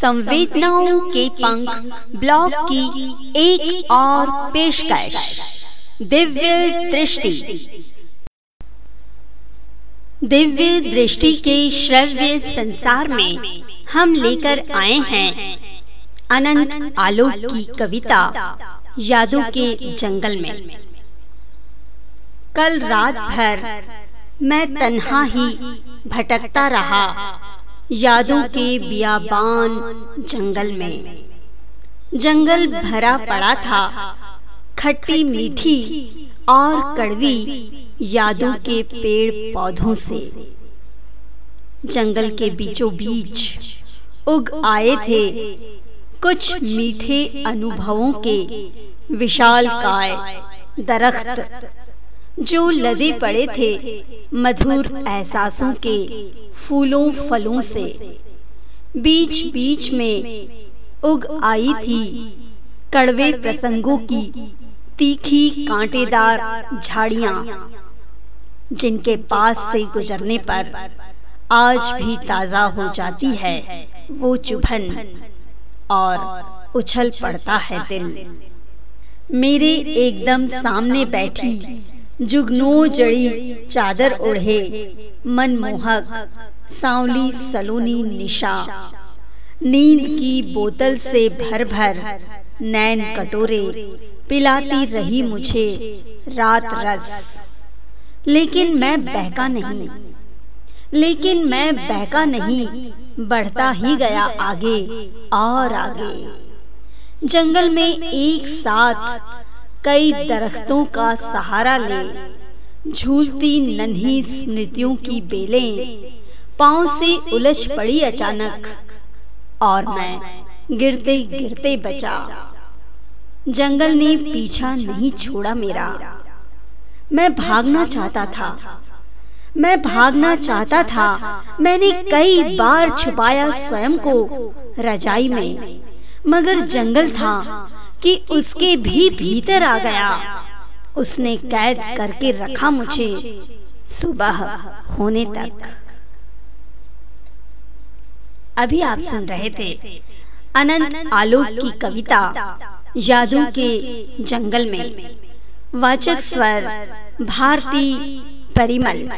संवेदनाओं के पंख ब्लॉग की एक और पेशकश। दिव्य दृष्टि। दिव्य दृष्टि के श्रव्य संसार में हम लेकर आए हैं अनंत आलोक की कविता यादों के जंगल में। कल रात भर मैं तन्हा ही भटकता रहा। यादों के बियाबान जंगल में। जंगल भरा पड़ा था। खट्टी मीठी और कड़वी यादों के पेड़ पौधों से। जंगल के बीचों बीच उग आए थे कुछ मीठे अनुभवों के विशाल काय दरख्त। जो लदे पड़े थे, मधुर एहसासों के फूलों फलों से। बीच बीच में उग आई थी कड़वे प्रसंगों की तीखी कांटेदार झाड़ियाँ, जिनके पास से गुजरने पर आज भी ताज़ा हो जाती है वो चुभन और उछल पड़ता है दिल। मेरे एकदम सामने बैठी जुगनू जड़ी चादर ओढ़े मनमोहक सांवली सलोनी निशा। नींद की बोतल से भर भर नैन कटोरे, पिलाती रही मुझे रात रस। लेकिन मैं बहका नहीं, लेकिन मैं बहका नहीं, बढ़ता ही गया आगे और आगे। जंगल में एक साथ कई दरख्तों का सहारा ले, झूलती नन्ही स्मृतियों की बेलें, पाँव से उलझ पड़ी अचानक, और मैं गिरते गिरते बचा। जंगल ने पीछा नहीं छोड़ा मेरा। मैं भागना चाहता था। मैं भागना चाहता था। मैंने कई बार छुपाया स्वयं को रजाई में, मगर जंगल था। कि उसके भी भीतर आ गया। उसने कैद करके रखा मुझे। सुबह होने तक। अभी आप सुन रहे थे अनंत आलोक की कविता यादों के जंगल में। वाचक स्वर भारती परिमल।